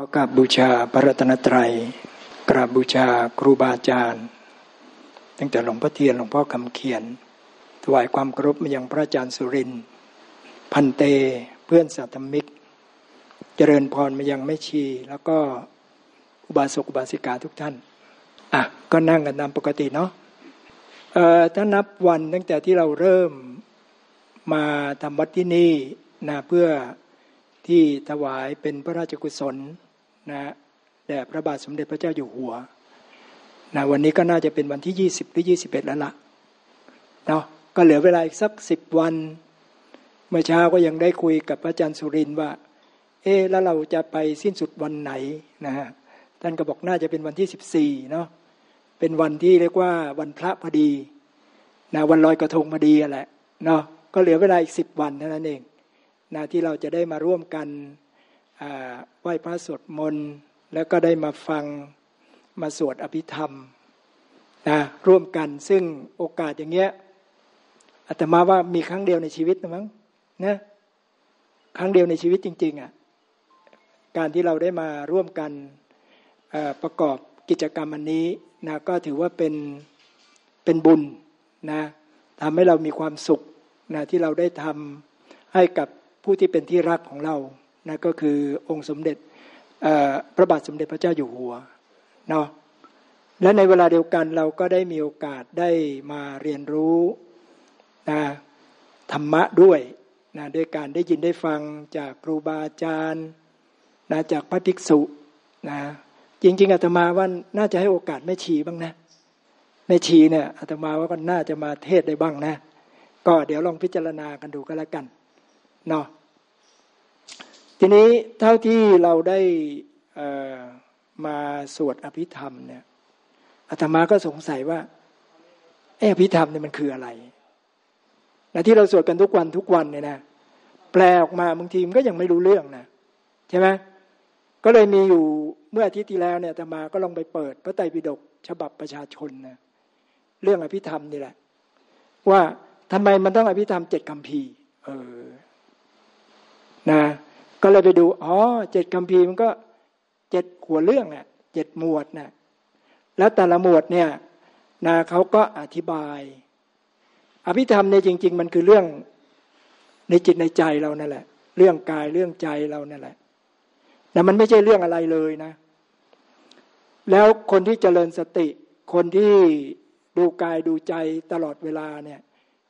ขอกราบบูชาพระรัตนตรัย กราบบูชาครูบาอาจารย์ ตั้งแต่หลวงพ่อเทียนหลวงพ่อคำเขียน ถวายความเคารพมายังพระอาจารย์สุรินพันเตเพื่อนสัตมิก เจริญพรมายังแม่ชี แล้วก็อุบาสกอุบาสิกาทุกท่าน อะ ก็นั่งกันตามปกติเนาะเอ่อถ้านับวันตั้งแต่ที่เราเริ่มมาทำวัดที่นี่นะเพื่อที่ถวายเป็นพระราชกุศล นะแด่พระบาทสมเด็จพระเจ้าอยู่หัวนะวันนี้ก็น่าจะเป็นวันที่20หรือ21แล้วละเนาะก็เหลือเวลาอีกสักสิบวัน เมื่อเช้าก็ยังได้คุยกับพระอาจารย์สุรินว่า เอ๊แล้วเราจะไปสิ้นสุดวันไหนนะฮะท่านก็บอกน่าจะเป็นวันที่14เนาะเป็นวันที่เรียกว่าวันพระพอดีนะวันลอยกระทงพอดีแหละเนาะก็เหลือเวลาอีกสิบวันเท่านั้นเองนะที่เราจะได้มาร่วมกัน ไหว้พระสวดมนต์แล้วก็ได้มาฟังมาสวดอภิธรรมนะร่วมกันซึ่งโอกาสอย่างเงี้ยอาตมาว่ามีครั้งเดียวในชีวิตนะมั้งนะครั้งเดียวในชีวิตจริง ๆอะ่ะการที่เราได้มาร่วมกันประกอบกิจกรรมอันนี้นะก็ถือว่าเป็นเป็นบุญนะทำให้เรามีความสุขนะที่เราได้ทำให้กับผู้ที่เป็นที่รักของเรา นะก็คือองค์สมเด็จพระบาทสมเด็จพระเจ้าอยู่หัวเนาะและในเวลาเดียวกันเราก็ได้มีโอกาสได้มาเรียนรู้นะธรรมะด้วยนะด้วยการได้ยินได้ฟังจากครูบาอาจารย์นะจากพระภิกษุนะจริง ๆอาตมาว่าน่าจะให้โอกาสแม่ชีบ้างนะแม่ชีเนี่ยอาตมาว่าก็น่าจะมาเทศได้บ้างนะ ก็เดี๋ยวลองพิจารณากันดูก็แล้วกันเนาะ ทีนี้เท่าที่เราได้มาสวดอภิธรรมเนี่ยอาตมาก็สงสัยว่าออภิธรรมเนี่ยมันคืออะไรนะที่เราสวดกันทุกวันทุกวันเนี่ยนะแปลออกมาบางทีมันก็ยังไม่รู้เรื่องนะใช่ไหมก็เลยมีอยู่เมื่ออาทิตย์ที่แล้วเนี่ยอาตมาก็ลองไปเปิด พระไตรปิฎกฉบับประชาชนนะเรื่องอภิธรรมนี่แหละ ว่าทำไมมันต้องอภิธรรมเจ็ดคำพีเออนะ ก็เลยไปดู อ๋อเจ็ดคำพีมันก็เจ็ดหัวเรื่องอะเจ็ดหมวดนะ่ะแล้วแต่ละหมวดเนี่ยนะเขาก็อธิบาย อภิธรรมในจริง ๆ มันคือเรื่องในจิตในใจเรานั่นแหละ เรื่องกายเรื่องใจเรานั่นแหละแต่มันไม่ใช่เรื่องอะไรเลยนะ แล้วคนที่เจริญสติ คนที่ดูกายดูใจตลอดเวลาเนี่ย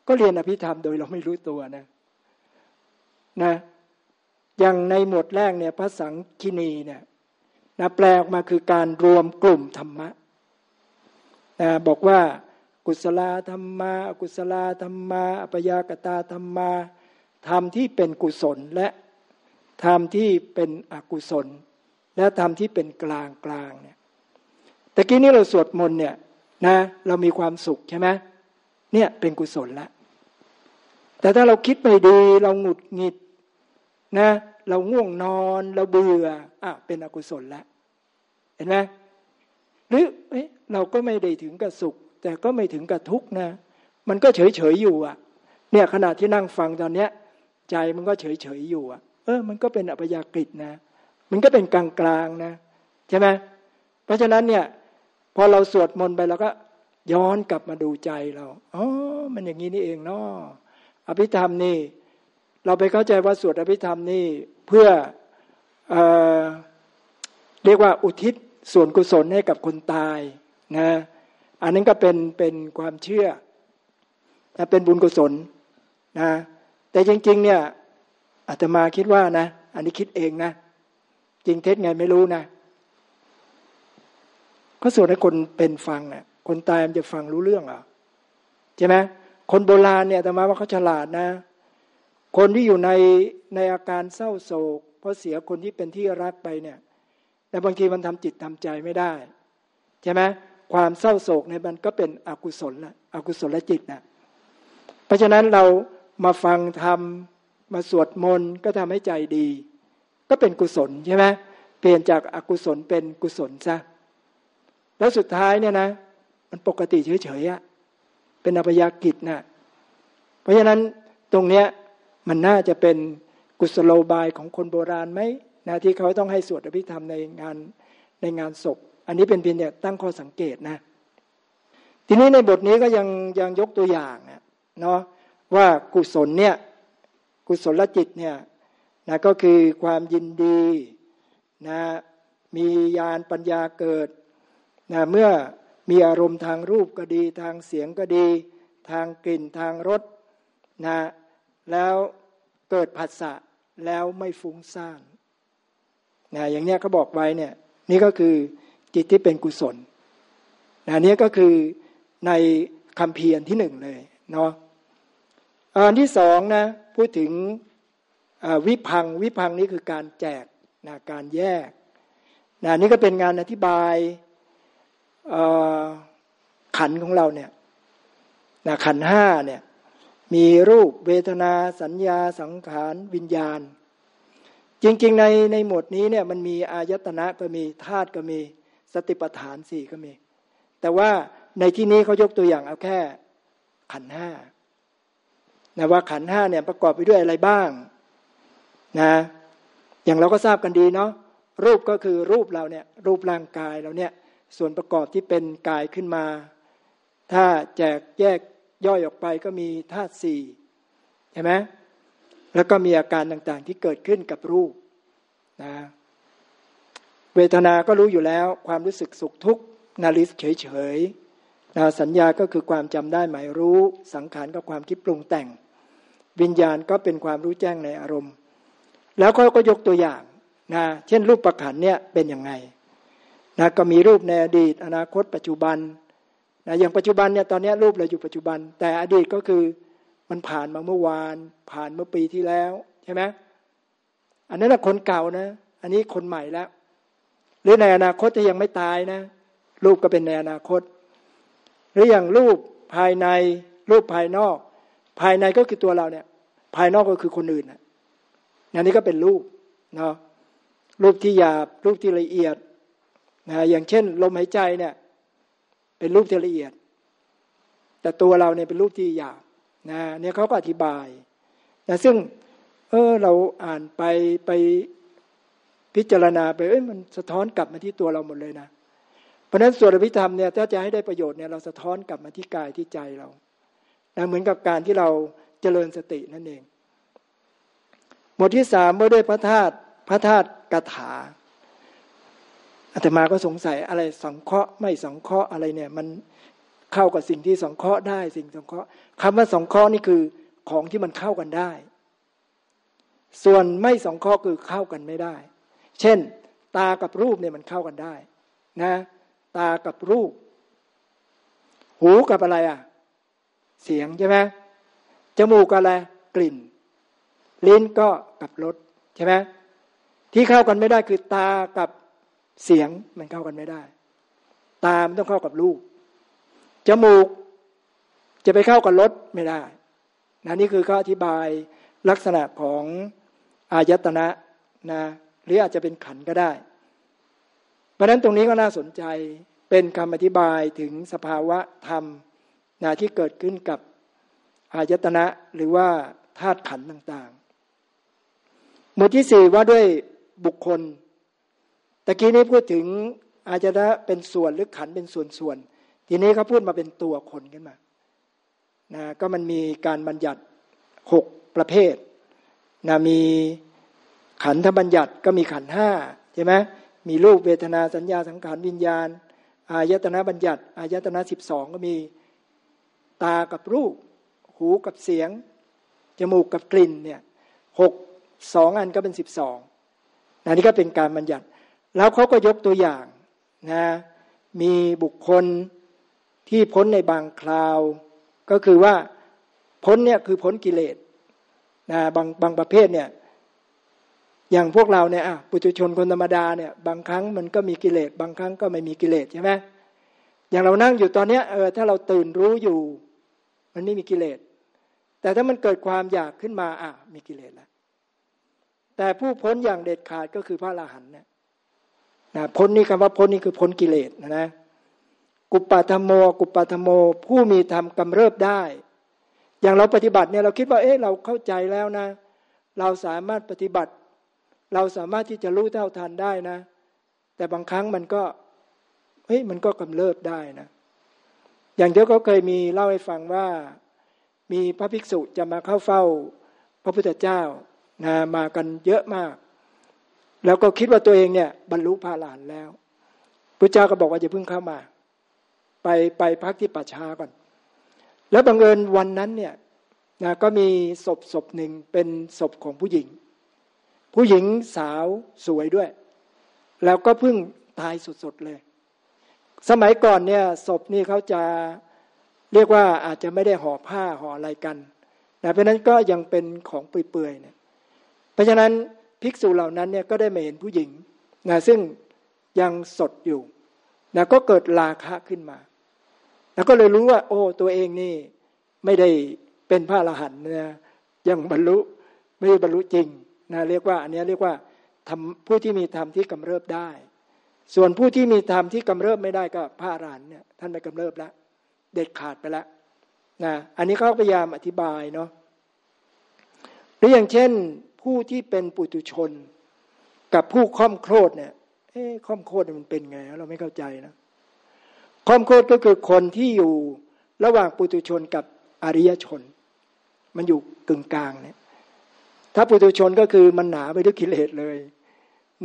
ก็เรียนอภิธรรมโดยเราไม่รู้ตัวนะ นะ อย่างในหมวดแรกเนี่ยพระสังคินีเนี่ยนะแปลออกมาคือการรวมกลุ่มธรรมะนะบอกว่ากุศลธรรมะกุศลธรรมะอปยากตาธรรมะธรรมที่เป็นกุศลและธรรมที่เป็นอกุศล และธรรมที่เป็นกลางกลางเนี่ยแต่กี้นี้เราสวดมนต์เนี่ยนะเรามีความสุขใช่ไหมเนี่ยเป็นกุศลละแต่ถ้าเราคิดไม่ดีเราหงุดหงิด นะ เราง่วงนอนเราเบื่ออะเป็นอกุศลแล้วเห็นไหมหรือเอ้เราก็ไม่ได้ถึงกับสุข แต่ก็ไม่ถึงกับทุกข์นะ มันก็เฉยเฉยอยู่อะ เนี่ยขณะที่นั่งฟังตอนเนี้ย ใจมันก็เฉยเฉยอยู่อะ เออ มันก็เป็นอัปยากฤินะ มันก็เป็นกลางกลางนะใช่ไหมเพราะฉะนั้นเนี่ย พอเราสวดมนต์ไปเราก็ย้อนกลับมาดูใจเรา อ๋อ มันอย่างนี้นี่เองเนาะอภิธรรมนี่ เราไปเข้าใจว่าสวดอภิธรรมนี่เพื่อเอเรียกว่าอุทิศส่วนกุศลให้กับคนตายนะอันนั้นก็เป็นเป็นความเชื่อนะเป็นบุญกุศลนะแต่จริง ๆ เนี่ยอาตมาคิดว่านะ อันนี้คิดเองนะ จริงเท็จไงไม่รู้นะก็ส่วดให้คนเป็นฟังอะคนตายมันจะฟังรู้เรื่องอะใช่ไหมคนโบราณเนี่ยอาตมาว่าเขาฉลาดนะ คนที่อยู่ในในอาการเศร้าโศก เพราะเสียคนที่เป็นที่รักไปเนี่ย แต่บางทีมันทำจิตทำใจไม่ได้ใช่ไหมความเศร้าโศกในมันก็เป็นอกุศลละอกุศลจิตนะเพราะฉะนั้นเรามาฟังทำมาสวดมนต์ก็ทำให้ใจดี ก็เป็นกุศลใช่ไหมเปลี่ยนจากอากุศลเป็นกุศลซะแล้วสุดท้ายเนี่ยนะ มันปกติเฉยๆอะเป็นอภยากิจนะเพราะฉะนั้นตรงเนี้ย มันน่าจะเป็นกุศโลบายของคนโบราณไหมนะที่เขาต้องให้สวดอภิธรรมในงานในงานศพ อันนี้เป็นเพียงแต่ตั้งข้อสังเกตนะ ทีนี้ในบทนี้ก็ยังยังยกตัวอย่างเนาะว่ากุศลเนี่ยกุศลจิตเนี่ยนะก็คือความยินดีนะมีญาณปัญญาเกิดนะเมื่อมีอารมณ์ทางรูปก็ดี ทางเสียงก็ดี ทางกลิ่นทางรสนะแล้ว เกิดผัสสะแล้วไม่ฟุ้งซ่านนะอย่างเนี้ยเขาบอกไว้เนี่ยนี่ก็คือจิตที่เป็นกุศลนะนี้ก็คือในคำเพียรที่หนึ่งเลยเนาะอันที่สองนะพูดถึงวิพังวิพังนี้คือการแจกนะการแยกนะนี่ก็เป็นงานอธิบายขันของเราเนี่ยนะขันห้าเนี่ย มีรูปเวทนาสัญญาสังขารวิญญาณ จริงๆในในหมวดนี้เนี่ยมันมีอายตนะก็มีธาตุก็มีสติปัฏฐานสี่ก็มี แต่ว่าในที่นี้เขายกตัวอย่างเอาแค่ขันห้านะว่าขันห้าเนี่ยประกอบไปด้วยอะไรบ้างนะอย่างเราก็ทราบกันดีเนาะรูปก็คือรูปเราเนี่ยรูปร่างกายเราเนี่ยส่วนประกอบที่เป็นกายขึ้นมา ถ้าแจกแยก ย่อยออกไปก็มีธาตุสี่ใช่ไหมแล้วก็มีอาการต่างๆที่เกิดขึ้นกับรูปนะเวทนา ก็รู้อยู่แล้ว ความรู้สึกสุขทุกข์นาริสเฉยๆนะสัญญาก็คือความจำได้หมายรู้ สังขารก็ความคิดปรุงแต่ง วิญญาณก็เป็นความรู้แจ้งในอารมณ์ แล้วก็ก็ยกตัวอย่างนะเช่นรูปประขันเนี่ยเป็นยังไงนะก็มีรูปในอดีต อนาคต ปัจจุบัน นะอย่างปัจจุบันเนี่ยตอนนี้รูปเราอยู่ปัจจุบัน แต่อดีตก็คือมันผ่านมาเมื่อวาน ผ่านเมื่อปีที่แล้วใช่ไหมอันนั้นคนเก่านะ อันนี้คนใหม่แล้ว หรือในอนาคตจะยังไม่ตายนะ รูปก็เป็นในอนาคต หรืออย่างรูปภายในรูปภายนอก ภายในก็คือตัวเราเนี่ย ภายนอกก็คือคนอื่นนะอันนี้ก็เป็นรูปเนาะรูปที่หยาบรูปที่ละเอียดนะอย่างเช่น ลมหายใจเนี่ย เป็นรูปที่ละเอียด แต่ตัวเราเนี่ยเป็นรูปที่หยาบนะเนี่ยเขาก็อธิบายนะซึ่ง เออเราอ่านไปไปพิจารณาไปเอ้ยมันสะท้อนกลับมาที่ตัวเราหมดเลยนะ เพราะฉะนั้นส่วนอภิธรรมเนี่ยถ้าจะให้ได้ประโยชน์เนี่ยเราสะท้อนกลับมาที่กายที่ใจเรานะเหมือนกับการที่เราเจริญสตินั่นเอง บทที่สามเมื่อด้วยพระธาตุพระธาตุกถา อาตมาก็สงสัยอะไรสังเคราะห์ไม่สังเคราะห์อะไรเนี่ย มันเข้ากับสิ่งที่สังเคราะห์ได้ สิ่งสังเคราะห์คำว่าสังเคราะห์นี่คือของที่มันเข้ากันได้ ส่วนไม่สังเคราะห์คือเข้ากันไม่ได้ เช่น ตากับรูปเนี่ยมันเข้ากันได้ นะ ตากับรูป หูกับอะไรอะ เสียงใช่ไหมจมูกกับอะไรกลิ่นลิ้นก็กับรสใช่ไหมที่เข้ากันไม่ได้คือตากับ เสียงมันเข้ากันไม่ได้ ตามันต้องเข้ากับรูปจมูก จะไปเข้ากับรสไม่ได้นะนี่คือเขาอธิบายลักษณะของอายตนะนะหรืออาจจะเป็นขันก็ได้ เพราะนั้นตรงนี้ก็น่าสนใจเป็นคำอธิบายถึงสภาวะธรรมนะที่เกิดขึ้นกับอายตนะหรือว่าธาตุขันต่างๆ หมวดที่สี่ว่าด้วยบุคคล ตะกี้นี้พูดถึงอาจจะเป็นส่วนหรือขันเป็นส่วนๆทีนี้เขาพูดมาเป็นตัวคนขึ้นมานะก็มันมีการบัญญัติหกประเภทนะมีขันธบัญญัติก็มีขันห้าใช่ไหมมีรูปเวทนาสัญญาสังขารวิญญาณ อายตนะบัญญัติ อายตนะสิบสองก็มีตากับรูป หูกับเสียง จมูกกับกลิ่นเนี่ยหกสองอันก็เป็นสิบสองนนี่ก็เป็นการบัญญัติ แล้วเขาก็ยกตัวอย่างนะมีบุคคลที่พ้นในบางคราว ก็คือว่าพ้นเนี่ยคือพ้นกิเลสนะบางบางประเภทเนี่ยอย่างพวกเราเนี่ยอะปุถุชนคนธรรมดาเนี่ยบางครั้งมันก็มีกิเลสบางครั้งก็ไม่มีกิเลสใช่ไหมอย่างเรานั่งอยู่ตอนเนี้ยเออถ้าเราตื่นรู้อยู่ มันไม่มีกิเลสแต่ถ้ามันเกิดความอยากขึ้นมาอะมีกิเลสแล้วแต่ผู้พ้นอย่างเด็ดขาดก็คือพระอรหันต์เนี่ย นะพ้นนี่คำว่าพ้นนี่คือพ้นกิเลสนะนะ กุปปาธโม กุปปาธโม ผู้มีธรรมกำเริบได้ อย่างเราปฏิบัติเนี่ยเราคิดว่าเอ๊ะเราเข้าใจแล้วนะ เราสามารถปฏิบัติ เราสามารถที่จะรู้เท่าทันได้นะ แต่บางครั้งมันก็เฮ้ยมันก็กำเริบได้นะ อย่างที่เขาเคยมีเล่าให้ฟังว่ามีพระภิกษุจะมาเข้าเฝ้า พระพุทธเจ้านะมากันเยอะมาก แล้วก็คิดว่าตัวเองเนี่ย บรรลุพระหลานแล้วพระเจ้าก็บอกว่าจะเพิ่งเข้ามา ไปไปพักที่ป่าช้าก่อน แล้วบังเอิญวันนั้นเนี่ยนะก็มีศพศพหนึ่งเป็นศพของผู้หญิง ผู้หญิงสาวสวยด้วย แล้วก็เพิ่งตายสดๆเลย สมัยก่อนเนี่ยศพนี่เขาจะเรียกว่าอาจจะไม่ได้ห่อผ้าห่ออะไรกันนะเพราะนั้นก็ยังเป็นของเปื่อยๆเนี่ยเพราะฉะนั้น ภิกษุเหล่านั้นเนี่ยก็ได้มาเห็นผู้หญิงนะซึ่งยังสดอยู่นะก็เกิดราคะขึ้นมา แล้วก็เลยรู้ว่า โอ้ ตัวเองนี่ไม่ได้เป็นพระอรหันต์นะยังบรรลุไม่ได้บรรลุจริงนะเรียกว่า อันนี้เรียกว่าทำผู้ที่มีธรรมที่กำเริบได้ ส่วนผู้ที่มีธรรมที่กำเริบไม่ได้ก็พระอรหันต์เนี่ยท่านไม่กำเริบแล้วเด็ดขาดไปแล้วนะอันนี้เขาพยายามอธิบายเนาะหรืออย่างเช่น ผู้ที่เป็นปุถุชน กับผู้ค่อมโครดเนี่ยเอ๊ะค่อมโครดมันเป็นไง เราไม่เข้าใจนะค่อมโครดก็คือคนที่อยู่ระหว่างปุถุชนกับอริยชน มันอยู่กึ่งกลางเนี่ย ถ้าปุถุชนก็คือมันหนาไปด้วยกิเลสเลย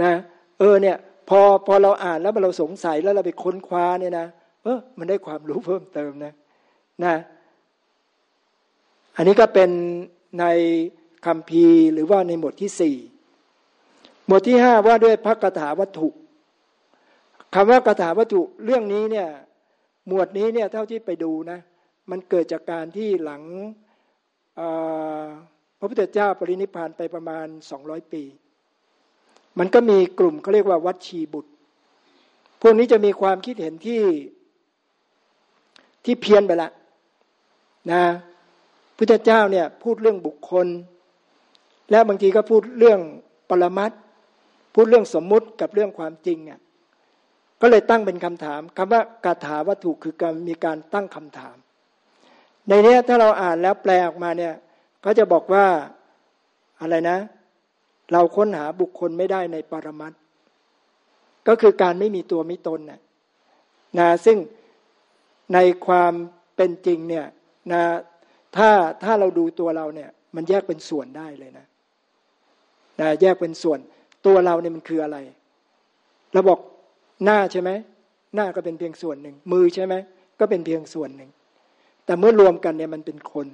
นะ เออเนี่ย พอพอเราอ่านแล้วเราสงสัยแล้วเราไปค้นคว้าเนี่ยนะเออมันได้ความรู้เพิ่มเติมนะ นะ อันนี้ก็เป็นใน คำพีหรือว่าในหมวดที่สี่หมวดที่ห้าว่าด้วยพระคาถาวัตถุคำว่าคาถาวัตถุเรื่องนี้เนี่ยหมวดนี้เนี่ยเท่าที่ไปดูนะมันเกิดจากการที่หลังพระพุทธเจ้าปรินิพานไปประมาณสองร้อยปี มันก็มีกลุ่มเขาเรียกว่าวัดชีบุตร พวกนี้จะมีความคิดเห็นที่ที่เพี้ยนไปละนะพุทธเจ้าเนี่ยพูดเรื่องบุคคล แล้วบางทีก็พูดเรื่องปรมัตพูดเรื่องสมมุติกับเรื่องความจริงเนี่ยก็เลยตั้งเป็นคำถามคำว่ากาถาวัตถุคือการมีการตั้งคำถาม ในนี้ถ้าเราอ่านแล้วแปลออกมาเนี่ยก็จะบอกว่าอะไรนะ เราค้นหาบุคคลไม่ได้ในปรมัตก็คือการไม่มีตัวมิตนนะนะซึ่งในความเป็นจริงเนี่ยนะถ้าถ้าเราดูตัวเราเนี่ย มันแยกเป็นส่วนได้เลยนะ นะแยกเป็นส่วน ตัวเราเนี่ยมันคืออะไรเราบอกหน้าใช่ไหมหน้าก็เป็นเพียงส่วนหนึ่ง มือใช่ไหมก็เป็นเพียงส่วนหนึ่ง แต่เมื่อรวมกันเนี่ยมันเป็นคน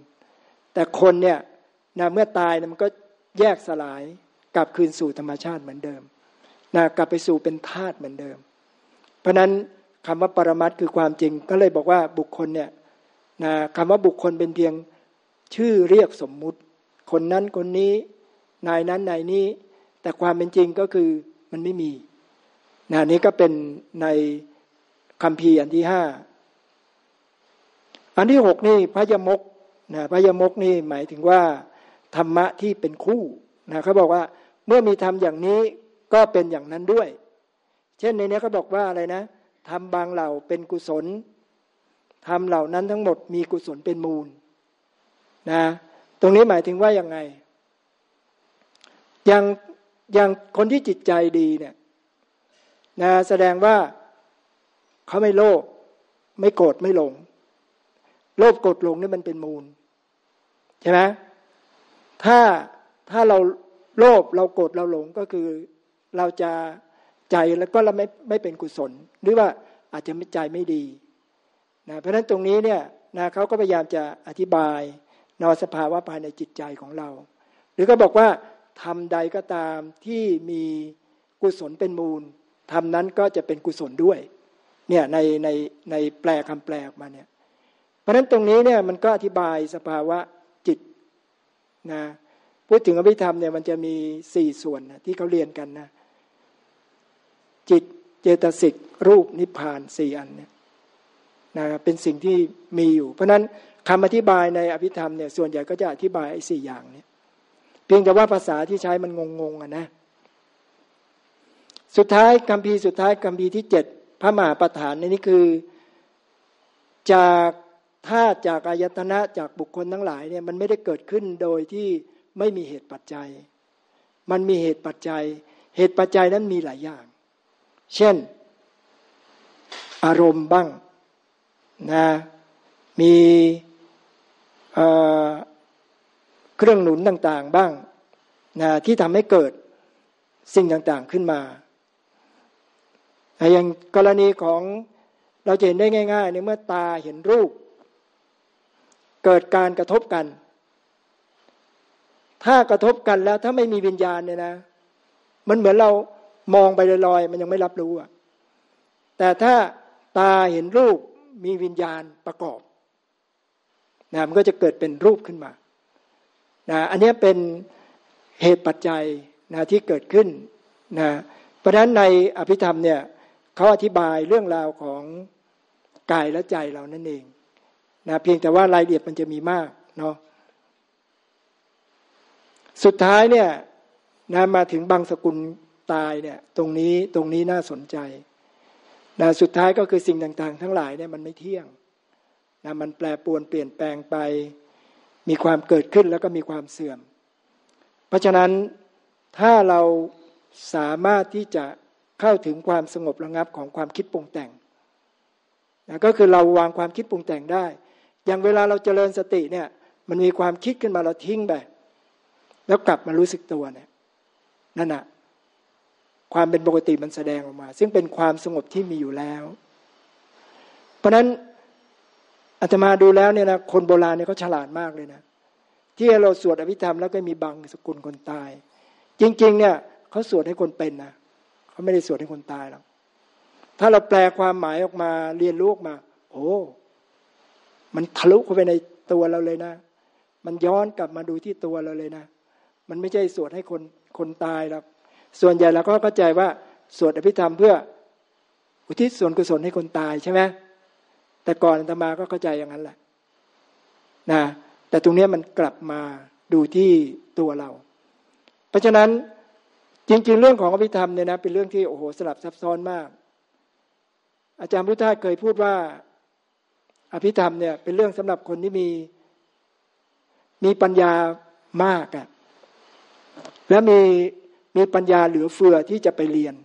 แต่คนเนี่ยนะเมื่อตายเนะมันก็แยกสลายกลับคืนสู่ธรรมชาติเหมือนเดิมนะกลับไปสู่เป็นธาตุเหมือนเดิม เพราะนั้นคำว่าปรมัตคือความจริง ก็เลยบอกว่าบุคคลเนี่ยนะคำว่าบุคคลเป็นเพียงชื่อเรียกสมมุติ คนนั้นคนนี้ นายนั้นนายนี้ แต่ความเป็นจริงก็คือมันไม่มีนะนี้ก็เป็นในคำพีอันที่ห้าอันที่หกนี่พระยมกนะพระยมกนี่หมายถึงว่า ธรรมะที่เป็นคู่นะเขาบอกว่าเมื่อมีธรรมอย่างนี้ก็เป็นอย่างนั้นด้วย เช่นในนี้เขาบอกว่าอะไรนะทำบางเหล่าเป็นกุศลทำเหล่านั้นทั้งหมดมีกุศลเป็นมูลนะตรงนี้หมายถึงว่าอยังไง อย่างอย่างคนที่จิตใจดีเนี่ยนะแสดงว่าเขาไม่โลภไม่โกรธไม่หลง โลภโกรธหลงนี่มันเป็นมูลใช่ไหมถ้าถ้าเราโลภเราโกรธเราหลงก็คือเราจะใจแล้วก็เราไม่ไม่เป็นกุศล หรือว่าอาจจะใจไม่ดีนะเพราะฉะนั้นตรงนี้เนี่ยนะเขาก็พยายามจะอธิบายนอสภาวะภายในจิตใจของเรา หรือก็บอกว่า ทำใดก็ตามที่มีกุศลเป็นมูลทำนั้นก็จะเป็นกุศลด้วยเนี่ยในในในแปลคำแปลออกมาเนี่ยเพราะฉะนั้นตรงนี้เนี่ยมันก็อธิบายสภาวะจิตนะพูดถึงอภิธรรมเนี่ยมันจะมีสี่ส่วนนะที่เขาเรียนกันนะจิตเจตสิกรูปนิพพานสี่อันเนี่ยนะเป็นสิ่งที่มีอยู่ เพราะนั้นคำอธิบายในอภิธรรมเนี่ยส่วนใหญ่ก็จะอธิบายไอ้สี่อย่างเนี่ย เพียงแต่ว่าภาษาที่ใช้มันงงๆอะนะ สุดท้ายคำพีสุดท้ายคำพีที่เจ็ดพระมหาประธานในี่คือ จากธาตุจากอายตนะจากบุคคลทั้งหลายเนี่ยมันไม่ได้เกิดขึ้นโดยที่ไม่มีเหตุปัจจัย มันมีเหตุปัจจัย เหตุปัจจัยนั้นมีหลายอย่าง เช่น อารมณ์บ้างนะมี เครื่องหนุนต่างๆบ้างนะที่ทำให้เกิดสิ่งต่างๆขึ้นมาอย่างกรณีของเราจะเห็นได้ง่าย ๆ ในเมื่อตาเห็นรูป เกิดการกระทบกัน ถ้ากระทบกันแล้วถ้าไม่มีวิญญาณเนี่ยนะ มันเหมือนเรามองไปลอยๆมันยังไม่รับรู้อะแต่ถ้าตาเห็นรูปมีวิญญาณประกอบนะมันก็จะเกิดเป็นรูปขึ้นมา นะอันนี้เป็นเหตุปัจจัยนะที่เกิดขึ้นนะเพราะฉะนั้นในอภิธรรมเนี่ยเขาอธิบายเรื่องราวของกายและใจเรานั่นเองนะเพียงแต่ว่ารายละเอียดมันจะมีมากเนาะสุดท้ายเนี่ยนะมาถึงบางสกุลตายเนี่ยตรงนี้ตรงนี้น่าสนใจนะสุดท้ายก็คือสิ่งต่างๆ ทั้งหลายเนี่ยมันไม่เที่ยงนะมันแปรปวนเปลี่ยนแปลงไป มีความเกิดขึ้นแล้วก็มีความเสื่อม เพราะฉะนั้นถ้าเราสามารถที่จะเข้าถึงความสงบระงับของความคิดปรุงแต่งนะก็คือเราวางความคิดปรุงแต่งได้ อย่างเวลาเราเจริญสติเนี่ย มันมีความคิดขึ้นมาเราทิ้งไปแล้วกลับมารู้สึกตัวเนี่ยนั่นแหะความเป็นปกติมันแสดงออกมา ซึ่งเป็นความสงบที่มีอยู่แล้ว เพราะนั้น อาตมาดูแล้วเนี่ยนะคนโบราณเนี่ยเขาฉลาดมากเลยนะที่เราสวดอภิธรรมแล้วก็มีบางสกุลคนตาย จริง ๆ เนี่ยเขาสวดให้คนเป็นนะเขาไม่ได้สวดให้คนตายหรอกถ้าเราแปลความหมายออกมาเรียนรู้ออกมา โอ้มันทะลุเข้าไปในตัวเราเลยนะ มันย้อนกลับมาดูที่ตัวเราเลยนะ มันไม่ใช่สวดให้คนคนตายหรอกส่วนใหญ่เราก็เข้าใจว่าสวดอภิธรรมเพื่อ อุทิศส่วนกุศลให้คนตายใช่ไหม แต่ก่อนอาตมาก็เข้าใจอย่างนั้นแหละนะแต่ตรงนี้มันกลับมาดูที่ตัวเรา เพราะฉะนั้นจริง ๆ เรื่องของอภิธรรมเนี่ยนะเป็นเรื่องที่โอ้โหสลับซับซ้อนมาก อาจารย์พุทธาเคยพูดว่า อภิธรรมเนี่ยเป็นเรื่องสำหรับคนที่มีมีปัญญามากอะและมีมีปัญญาเหลือเฟือที่จะไปเรียน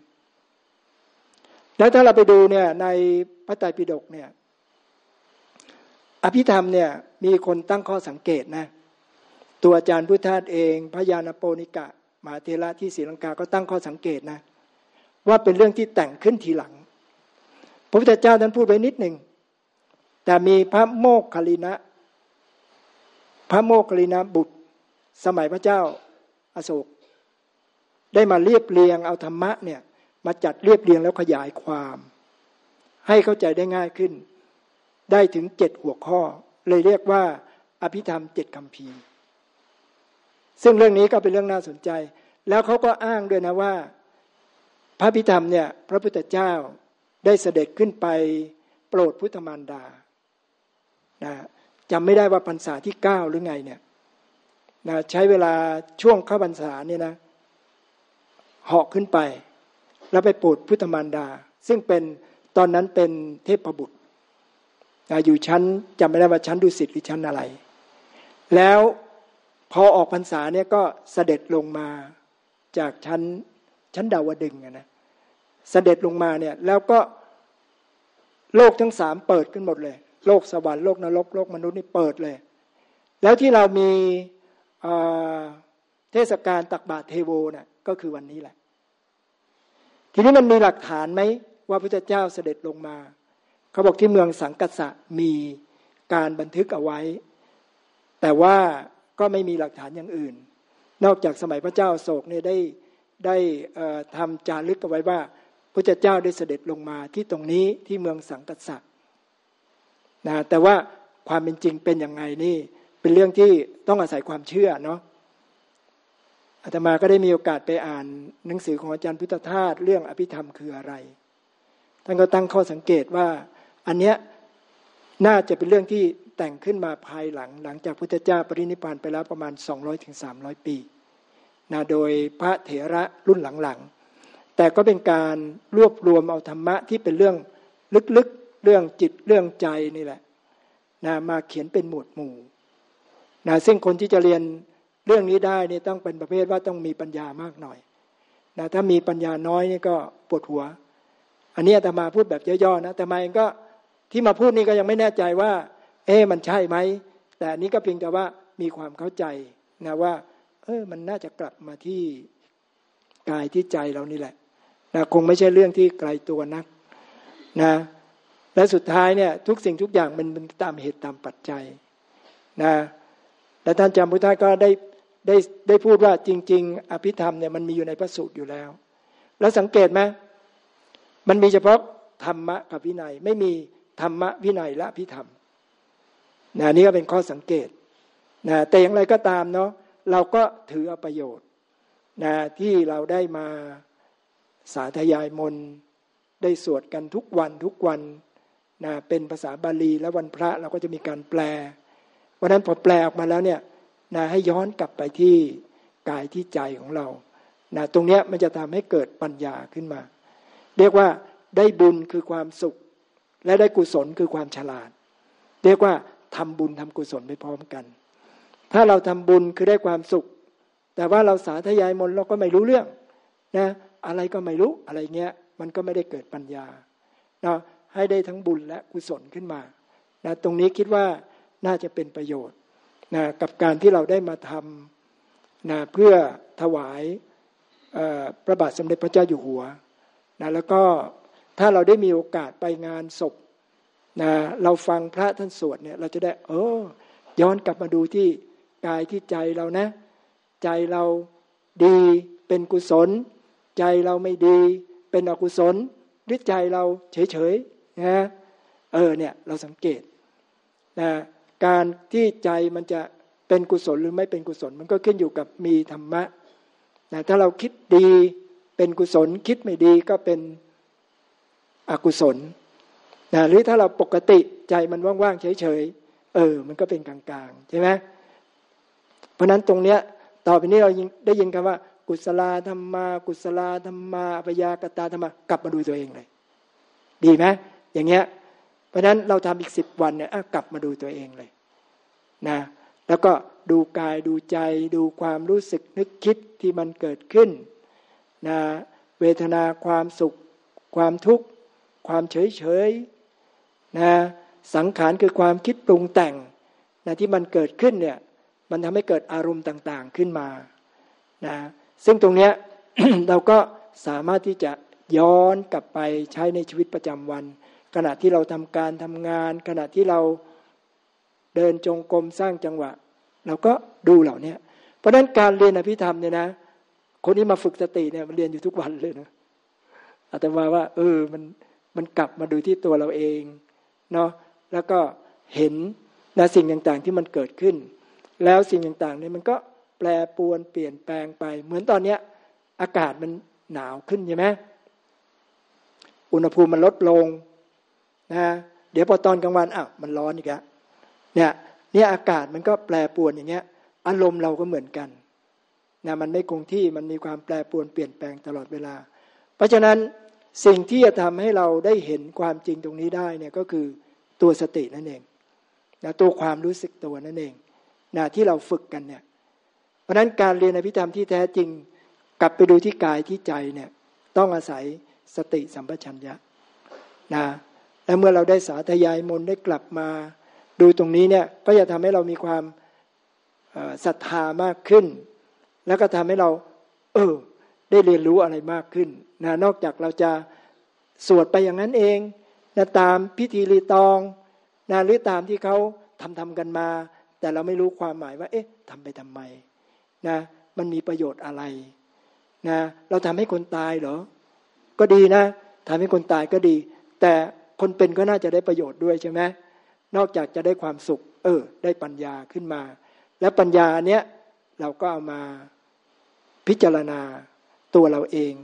แล้วถ้าเราไปดูเนี่ยในพระไตรปิฎกเนี่ย อภิธรรมเนี่ยมีคนตั้งข้อสังเกตนะตัวอาจารย์พุทธาเองพระยาณโปนิกะมหาเทระที่ศรีลังกาก็ตั้งข้อสังเกตนะ ว่าเป็นเรื่องที่แต่งขึ้นทีหลัง พระพุทธเจ้าท่านพูดไว้นิดหนึ่งแต่มีพระโมกขลินะ พระโมกขลินะบุตร สมัยพระเจ้าอาโศก ได้มาเรียบเรียงเอาธรรมะเนี่ยมาจัดเรียบเรียงแล้วขยายความ ให้เข้าใจได้ง่ายขึ้น ได้ถึงเจ็ดหัวข้อ เลยเรียกว่า อภิธรรมเจ็ดคำพีซึ่งเรื่องนี้ก็เป็นเรื่องน่าสนใจ แล้วเขาก็อ้างด้วยนะว่า พระพิธรรมเนี่ยพระพุทธเจ้าได้เสด็จขึ้นไปโปรดพุทธมารดานะจำไม่ได้ว่าพรรษาที่เก้าหรือไงเนี่ยนะใช้เวลาช่วงเข้าพรรษาเนี่ยนะเหาะขึ้นไป แล้วไปโปรดพุทธมารดา ซึ่งเป็นตอนนั้นเป็นเทพบุตร อยู่ชั้นจำไม่ได้ว่าชั้นดุสิตหรือชั้นอะไร แล้วพอออกพรรษาเนี่ยก็เสด็จลงมาจากชั้นชั้นดาวดึงนะเสด็จลงมาเนี่ยแล้วก็โลกทั้งสามเปิดขึ้นหมดเลย โลกสวรรค์โลกนรกโลกมนุษย์นี่เปิดเลย แล้วที่เรามีเทศกาลตักบาตรเทโวนะ่ะก็คือวันนี้แหละ ทีนี้มันมีหลักฐานไหมว่าพระเจ้าเสด็จลงมา เขาบอกที่เมืองสังกัสสะมีการบันทึกเอาไว้ แต่ว่าก็ไม่มีหลักฐานอย่างอื่น นอกจากสมัยพระเจ้าโศกเนี่ยได้ได้ทำจารึกเอาไว้ว่าพระเจ้าได้เสด็จลงมาที่ตรงนี้ที่เมืองสังกัสสะนะแต่ว่าความเป็นจริงเป็นยังไงนี่เป็นเรื่องที่ต้องอาศัยความเชื่อเนาะอาตมาก็ได้มีโอกาสไปอ่านหนังสือของอาจารย์พุทธทาสเรื่องอภิธรรมคืออะไร ท่านก็ตั้งข้อสังเกตว่า อันเนี้ยน่าจะเป็นเรื่องที่แต่งขึ้นมาภายหลัง หลังจากพุทธเจ้าปรินิพานไปแล้วประมาณ 200-300ถึงปีนะโดยพระเถระรุ่นหลังๆ แต่ก็เป็นการรวบรวมเอาธรรมะที่เป็นเรื่องลึกๆ เรื่องจิตเรื่องใจนี่แหละนะมาเขียนเป็นหมวดหมู่นะซึ่งคนที่จะเรียนเรื่องนี้ได้นี่ต้องเป็นประเภทว่าต้องมีปัญญามากหน่อยนะถ้ามีปัญญาน้อยนี่ก็ปวดหัว อันนี้อาตมาพูดแบบย่อๆนะแต่มาเองก็ ที่มาพูดนี่ก็ยังไม่แน่ใจว่า เอ๊มันใช่ไหม แต่อันนี้ก็เพียงแต่ว่ามีความเข้าใจนะว่า เออมันน่าจะกลับมาที่กายที่ใจเรานี่แหละนะคงไม่ใช่เรื่องที่ไกลตัวนักนะและสุดท้ายเนี่ยทุกสิ่งทุกอย่างมันเป็นตามเหตุตามปัจจัยนะและท่านจำพุทธะก็ได้ได้ได้พูดว่าจริง ๆ อภิธรรมเนี่ยมันมีอยู่ในพระสูตรอยู่แล้ว แล้วสังเกตไหมมันมีเฉพาะธรรมะกับวินัย ไม่มี ธรรมะวินัยและพิธรรมนะนี่ก็เป็นข้อสังเกตนะแต่อย่างไรก็ตามเนาะเราก็ถือเอาประโยชน์นะที่เราได้มาสาธยายมนได้สวดกันทุกวันทุกวันนะเป็นภาษาบาลีแล้ววันพระเราก็จะมีการแปลวันนั้นพอแปลออกมาแล้วเนี่ยนะให้ย้อนกลับไปที่กายที่ใจของเรานะตรงนี้มันจะทำให้เกิดปัญญาขึ้นมา เรียกว่าได้บุญคือความสุข และได้กุศลคือความฉลาด เรียกว่าทำบุญทำกุศลไปพร้อมกัน ถ้าเราทำบุญคือได้ความสุข แต่ว่าเราสาธยายมนเราก็ไม่รู้เรื่องนะอะไรก็ไม่รู้อะไรเงี้ยมันก็ไม่ได้เกิดปัญญาเนาะให้ได้ทั้งบุญและกุศลขึ้นมานะตรงนี้คิดว่าน่าจะเป็นประโยชน์นะกับการที่เราได้มาทำนะเพื่อถวายพระบาทสมเด็จพระเจ้าอยู่หัวนะแล้วก็ ถ้าเราได้มีโอกาสไปงานศพนะเราฟังพระท่านสวดเนี่ย เราจะได้ เออ ย้อนกลับมาดูที่กายที่ใจเรานะ ใจเราดีเป็นกุศล ใจเราไม่ดี เป็นอกุศลหรือใจเราเฉยๆนะเออเนี่ยเราสังเกตนะการที่ใจมันจะเป็นกุศลหรือไม่เป็นกุศล มันก็ขึ้นอยู่กับมีธรรมะนะถ้าเราคิดดีเป็นกุศลคิดไม่ดีก็เป็น อกุศลนะหรือถ้าเราปกติใจมันว่างๆเฉยๆเออ มันก็เป็นกลางๆใช่ไหมเพราะนั้นตรงเนี้ยต่อไปนี้เราได้ยินคำว่า กุศลธรรมา กุศลธรรมาปยากตาธรรมากลับมาดูตัวเองเลย ดีไหมอย่างเงี้ย เพราะนั้นเราทำอีกสิบวันเนี่ยกลับมาดูตัวเองเลยนะแล้วก็ดูกายดูใจดูความรู้สึกนึกคิดที่มันเกิดขึ้นนะเวทนาความสุข ความทุกข์ ความเฉยเฉยนะสังขารคือความคิดปรุงแต่งนะที่มันเกิดขึ้นเนี่ยมันทำให้เกิดอารมณ์ต่างๆขึ้นมานะซึ่งตรงเนี้ยเราก็สามารถที่จะย้อนกลับไปใช้ในชีวิตประจำวัน ขณะที่เราทำการทำงาน ขณะที่เราเดินจงกรมสร้างจังหวะ เราก็ดูเหล่านี้เพราะฉะนั้นการเรียนอภิธรรมเนี่ยนะคนที่มาฝึกสติเนี่ยมันเรียนอยู่ทุกวันเลยนะอาตมาว่า เออมัน มันกลับมาดูที่ตัวเราเองเนาะแล้วก็เห็นนะสิ่งต่างๆที่มันเกิดขึ้น แล้วสิ่งต่างๆเนี่ยมันก็แปรปวนเปลี่ยนแปลงไป เหมือนตอนเนี้ยอากาศมันหนาวขึ้นใช่ไหมอุณหภูมิมันลดลงนะเดี๋ยวพอตอนกลางวันอ้าวมันร้อนอีกแล้วเนี่ยเนี่ยอากาศมันก็แปรปรวนอย่างเงี้ย อารมณ์เราก็เหมือนกันนะมันไม่คงที่มันมีความแปรปรวนเปลี่ยนแปลงตลอดเวลา เพราะฉะนั้น สิ่งที่จะทำให้เราได้เห็นความจริงตรงนี้ได้เนี่ยก็คือตัวสตินั่นเองนะตัวความรู้สึกตัวนั่นเองนะที่เราฝึกกันเนี่ย เพราะนั้นการเรียนอภิธรรมที่แท้จริงกลับไปดูที่กายที่ใจเนี่ยต้องอาศัยสติสัมปชัญญะนะและเมื่อเราได้สาธยายมนได้กลับมาดูตรงนี้เนี่ยก็จะทำให้เรามีความศรัทธามากขึ้น แล้วก็ทำให้เรา เออ ได้เรียนรู้อะไรมากขึ้นนะนอกจากเราจะสวดไปอย่างนั้นเองนะตามพิธีรีตองนะหรือตามที่เขาทำทำกันมา แต่เราไม่รู้ความหมายว่า เอ๊ะทำไปทำไมนะมันมีประโยชน์อะไรนะเราทำให้คนตายเหรอ ก็ดีนะทำให้คนตายก็ดี แต่คนเป็นก็น่าจะได้ประโยชน์ด้วยใช่ไหมนอกจากจะได้ความสุข เออ ได้ปัญญาขึ้นมา และปัญญาเนี้ยเราก็เอามาพิจารณา ตัวเราเอง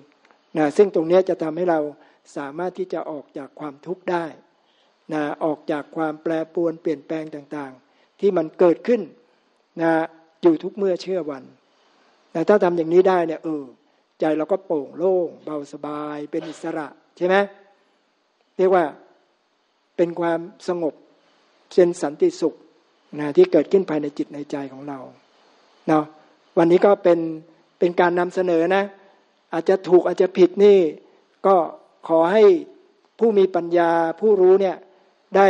นะซึ่งตรงนี้จะทำให้เราสามารถที่จะออกจากความทุกข์ได้นะออกจากความแปรปรวนเปลี่ยนแปลงต่างๆ ที่มันเกิดขึ้นนะอยู่ทุกเมื่อเชื่อวันนะถ้าทำอย่างนี้ได้เนี่ยเออใจเราก็โปร่งโล่งเบาสบายเป็นอิสระใช่ไหมเรียกว่าเป็นความสงบเป็นสันติสุขนะที่เกิดขึ้นภายในจิตในใจของเราเนาะวันนี้ก็เป็นเป็นการนำเสนอนะ อาจจะถูกอาจจะผิดนี่ ก็ขอให้ผู้มีปัญญาผู้รู้เนี่ยได้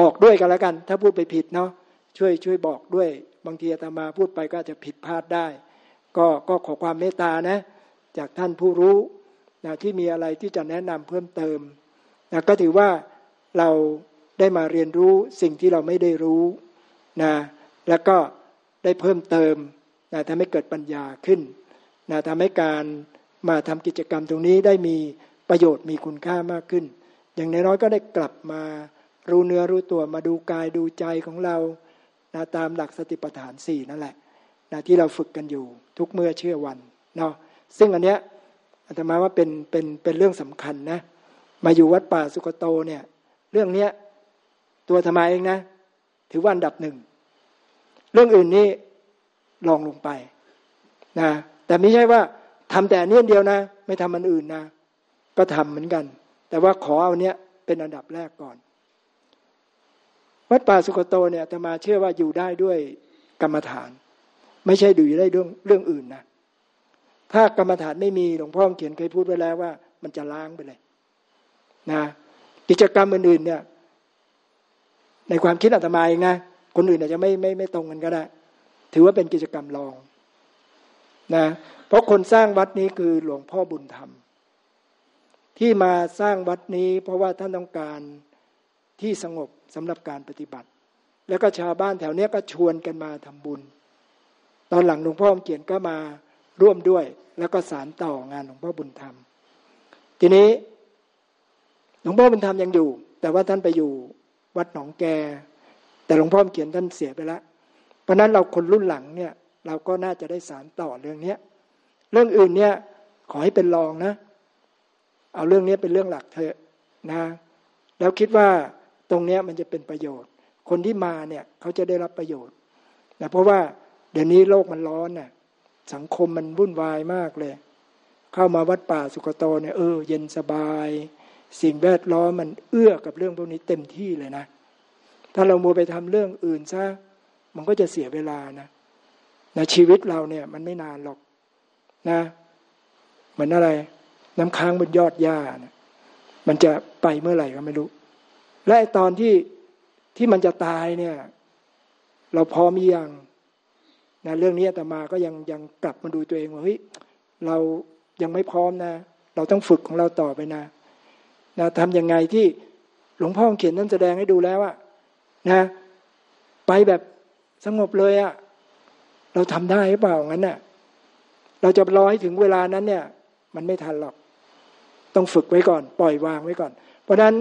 บอกด้วยกันแล้วกัน ถ้าพูดไปผิดเนาะช่วยช่วยบอกด้วย บางทีอาตมาพูดไปก็จะผิดพลาดได้ ก็ก็ขอความเมตตานะ จากท่านผู้รู้นะที่มีอะไรที่จะแนะนำเพิ่มเติมนะก็ถือว่าเราได้มาเรียนรู้สิ่งที่เราไม่ได้รู้นะแล้วก็ได้เพิ่มเติมนะทำให้เกิดปัญญาขึ้น นะทำให้การมาทำกิจกรรมตรงนี้ได้มีประโยชน์มีคุณค่ามากขึ้น อย่างน้อยๆก็ได้กลับมารู้เนื้อรู้ตัวมาดูกายดูใจของเรานะตามหลักสติปัฏฐานสี่นั่นแหละนะที่เราฝึกกันอยู่ทุกเมื่อเชื่อวันเนาะซึ่งอันเนี้ยอาตมาว่าเป็นเป็นเป็นเรื่องสำคัญนะมาอยู่วัดป่าสุกโตเนี่ยเรื่องเนี้ยตัวธรรมาเองนะ ถือว่าอันดับหนึ่ง เรื่องอื่นนี่ลองลงไปนะ แต่ไม่ใช่ว่าทำแต่เนี้ยเดียวนะ ไม่ทำมันอื่นนะก็ทำเหมือนกัน แต่ว่าขอเอาเนี้ยเป็นอันดับแรกก่อน วัดป่าสุกโตเนี่ยจะมาเชื่อว่าอยู่ได้ด้วยกรรมฐาน ไม่ใช่ดูได้เรื่องเรื่องอื่นนะถ้ากรรมฐานไม่มีหลวงพ่อเขียนเคยพูดไว้แล้วว่า มันจะล้างไปเลยนะกิจกรรมอื่นๆเนี่ย ในความคิดอาตมาเองนะคนอื่นอาจจะไม่ไม่ไม่ตรงกันก็ได้ ถือว่าเป็นกิจกรรมรอง นะเพราะคนสร้างวัดนี้คือหลวงพ่อบุญธรรม ที่มาสร้างวัดนี้เพราะว่าท่านต้องการที่สงบสำหรับการปฏิบัติ แล้วก็ชาวบ้านแถวนี้ก็ชวนกันมาทำบุญ ตอนหลังหลวงพ่อเขียนก็มาร่วมด้วย แล้วก็สารต่องานหลวงพ่อบุญธรรม ทีนี้หลวงพ่อบุญธรรมยังอยู่ แต่ว่าท่านไปอยู่วัดหนองแก แต่หลวงพ่อเขียนท่านเสียไปแล้วเพราะนั้นเราคนรุ่นหลังเนี่ย เราก็น่าจะได้สารต่อเรื่องเนี้ยเรื่องอื่นเนี่ยขอให้เป็นรองนะ เอาเรื่องนี้เป็นเรื่องหลักเถอะนะ แล้วคิดว่าตรงนี้มันจะเป็นประโยชน์ คนที่มาเนี่ยเขาจะได้รับประโยชน์นะเพราะว่าเดี๋ยวนี้โลกมันร้อนน่ะสังคมมันวุ่นวายมากเลย เข้ามาวัดป่าสุกโตเนี่ยเออเย็นสบาย สิ่งแวดล้อมมันเอื้อกับเรื่องพวกนี้เต็มที่เลยนะ ถ้าเรามัวไปทำเรื่องอื่นซะมันก็จะเสียเวลานะ นะชีวิตเราเนี่ย มันไม่นานหรอกนะเหมือนอะไร น้ำค้างบนยอดหญ้านะมันจะไปเมื่อไหร่ก็ไม่รู้ และตอนที่ที่มันจะตายเนี่ย เราพร้อมยังนะเรื่องนี้แต่มาก็ยังยังกลับมาดูตัวเองว่าเฮ้ยเรายังไม่พร้อมนะ เราต้องฝึกของเราต่อไปนะนะทำยังไงที่หลวงพ่อเขียนนั่นแสดงให้ดูแล้วอะนะ ไปแบบสงบเลยอะ เราทำได้หรือเปล่างั้นน่ะ เราจะรอให้ถึงเวลานั้นเนี่ย มันไม่ทันหรอก ต้องฝึกไว้ก่อน ปล่อยวางไว้ก่อน เพราะฉะนั้น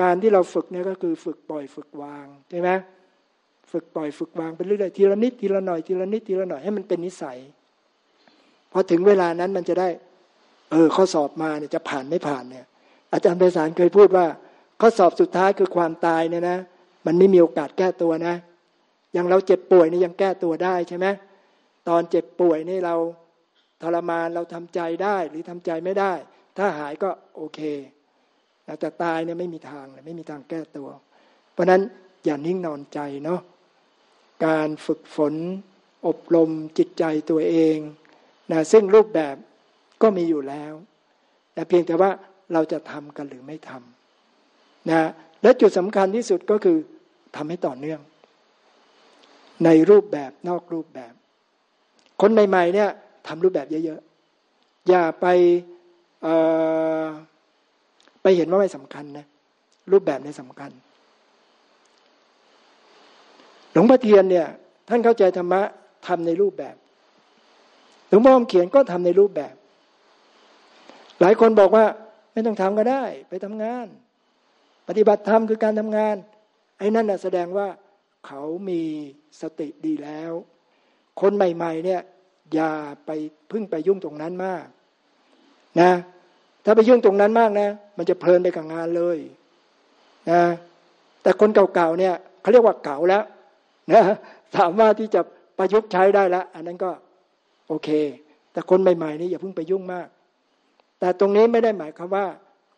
การที่เราฝึกเนี่ยก็คือฝึกปล่อยฝึกวางใช่ไหมฝึกปล่อยฝึกวางไปเรื่อยๆทีละนิดทีละหน่อยทีละนิดทีละหน่อยให้มันเป็นนิสัยพอถึงเวลานั้นมันจะได้ เออ ข้อสอบมาเนี่ยจะผ่านไม่ผ่านเนี่ย อาจารย์ไพศาลเคยพูดว่า ข้อสอบสุดท้ายคือความตายเนี่ยนะ มันไม่มีโอกาสแก้ตัวนะ อย่างเราเจ็บป่วยเนี่ยยังแก้ตัวได้ใช่ไหม ตอนเจ็บป่วยนี่เราทรมานเราทำใจได้หรือทำใจไม่ได้ ถ้าหายก็โอเคแต่ตายเนี่ยไม่มีทางเลยไม่มีทางแก้ตัว เพราะนั้นอย่านิ่งนอนใจเนาะการฝึกฝน อบรมจิตใจตัวเองนะซึ่งรูปแบบก็มีอยู่แล้ว แต่เพียงแต่ว่าเราจะทำกันหรือไม่ทำนะและจุดสำคัญที่สุดก็คือทำให้ต่อเนื่อง ในรูปแบบนอกรูปแบบ คนใหม่ ๆ เนี่ยทำรูปแบบเยอะๆ อย่าไปไปเห็นว่าไม่สำคัญนะ รูปแบบนี้สำคัญ หลวงพ่อเทียนเนี่ย ท่านเข้าใจธรรมะทำในรูปแบบ หลวงพ่อเขียนก็ทำในรูปแบบ หลายคนบอกว่าไม่ต้องทำก็ได้ ไปทำงาน ปฏิบัติธรรมคือการทำงาน ไอ้นั่นน่ะแสดงว่าเขามีสติดีแล้ว คนใหม่ ๆ เนี่ย อย่าไปพึ่งไปยุ่งตรงนั้นมาก นะ ถ้าไปยุ่งตรงนั้นมากนะ มันจะเพลินไปกับงานเลยนะแต่คนเก่าๆเนี่ยเขาเรียกว่าเก่าแล้วนะสามารถที่จะประยุกต์ใช้ได้แล้ว อันนั้นก็โอเค แต่คนใหม่ๆนี่อย่าเพิ่งไปยุ่งมาก แต่ตรงนี้ไม่ได้หมายความว่า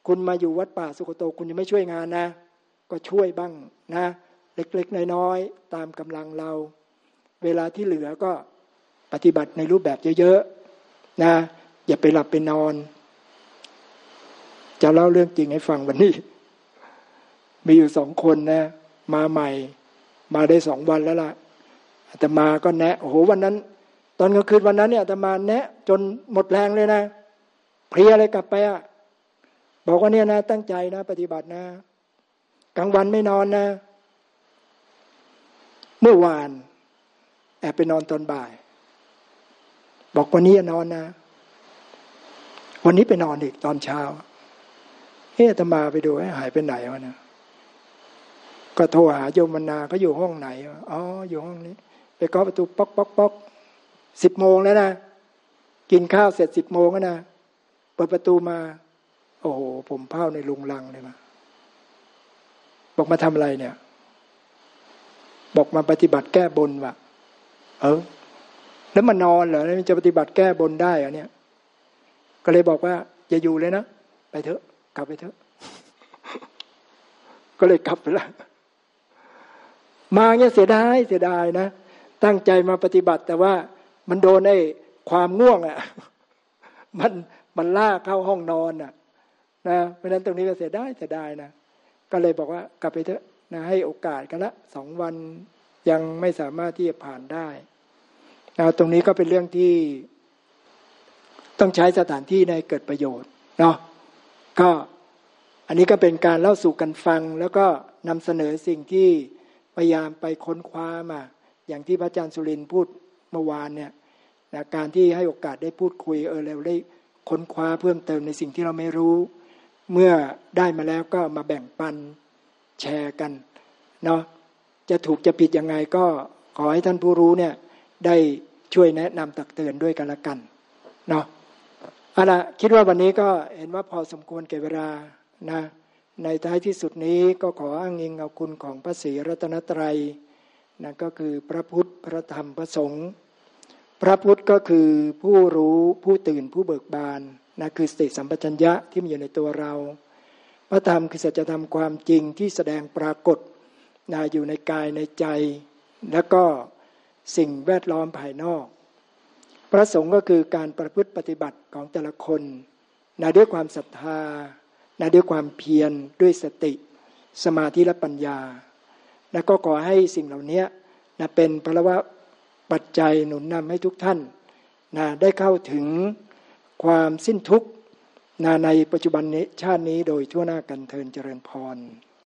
คุณมาอยู่วัดป่าสุโกโตคุณจะไม่ช่วยงานนะ ก็ช่วยบ้างนะ เล็กๆน้อยๆตามกำลังเรา เวลาที่เหลือก็ปฏิบัติในรูปแบบเยอะๆนะอย่าไปหลับไปนอน จะเล่าเรื่องจริงให้ฟังวันนี้ มีอยู่สองคนนะ มาใหม่ มาได้สองวันแล้วล่ะอาตมาก็แนะโอ้โหวันนั้น ตอนกลางคืนวันนั้นเนี่ยอาตมาแนะ จนหมดแรงเลยนะเพลียอะไรกลับไปอะบอกว่าเนี่ยนะ ตั้งใจนะ ปฏิบัตินะกลางวันไม่นอนนะ เมื่อวาน แอบไปนอนตอนบ่าย บอกวันนี้นอนนะ วันนี้ไปนอนอีกตอนเช้าเฮ้ยตมาไปดูหายไปไหนวะนะก็โทรหาโยมนาเขาอยู่ห้องไหนอ๋ออยู่ห้องนี้ ไปเคาะประตูป๊อกป๊อกป๊อกสิบโมงแล้วนะกินข้าวเสร็จสิบโมงแล้วนะเปิดประตูมา โอ้โห ผมเผาในลุงลังเลยมาบอกมาทำอะไรเนี่ย บอกมาปฏิบัติแก้บนวะ เออ แล้วมานอนเหรอแล้วจะปฏิบัติแก้บนได้เหรอเนี่ย ก็เลยบอกว่า อย่าอยู่เลยนะไปเถอะกลับไปเถอะ ก็เลยกลับไปล้วมาเนี่ยเสียดายเสียดายนะตั้งใจมาปฏิบัติ แต่ว่ามันโดนไอ้ความง่วงอะ่ะ มันมันล่าเข้าห้องนอนอะ นะเพราะนั้นตรงนี้ก็เสียดายเสียดายนะก็เลยบอกว่ากลับไปเถอะนะให้โอกาสกันละสองวันยังไม่สามารถที่จะผ่านได้ นะตรงนี้ก็เป็นเรื่องที่ต้องใช้สถานที่ในเกิดประโยชน์เนาะก็อันนี้ก็เป็นการเล่าสู่กันฟัง แล้วก็นำเสนอสิ่งที่พยายามไปค้นคว้ามา อย่างที่พระอาจารย์สุรินพูดเมื่อวานเนี่ยนะการที่ให้โอกาสได้พูดคุยเออเราได้ค้นคว้าเพิ่มเติมในสิ่งที่เราไม่รู้ เมื่อได้มาแล้วก็มาแบ่งปันแชร์กันเนาะจะถูกจะผิดยังไงก็ขอให้ท่านผู้รู้เนี่ย ได้ช่วยแนะนำตักเตือนด้วยกันละกันเนาะเอาละคิดว่าวันนี้ก็เห็นว่าพอสมควรแก่เวลานะในท้ายที่สุดนี้ก็ขออ้างอิงเอาคุณของพระศรีรัตนตรัยนั่นก็คือพระพุทธพระธรรมพระสงฆ์พระพุทธก็คือผู้รู้ผู้ตื่นผู้เบิกบานนะคือสติสัมปชัญญะที่มีอยู่ในตัวเรา พระธรรมคือสัจธรรมความจริงที่แสดงปรากฏนะอยู่ในกายในใจ แล้วก็ สิ่งแวดล้อมภายนอก พระสงฆ์ก็คือการประพฤติปฏิบัติของแต่ละคนนะด้วยความศรัทธานะด้วยความเพียรด้วยสติ สมาธิและปัญญา แล้วก็ขอให้สิ่งเหล่านี้นะเป็นพระวะปัจจัยหนุนนำให้ทุกท่านนะได้เข้าถึงความสิ้นทุกข์นะในปัจจุบันนี้ชาตินี้โดยทั่วหน้ากันเทินเจริญพร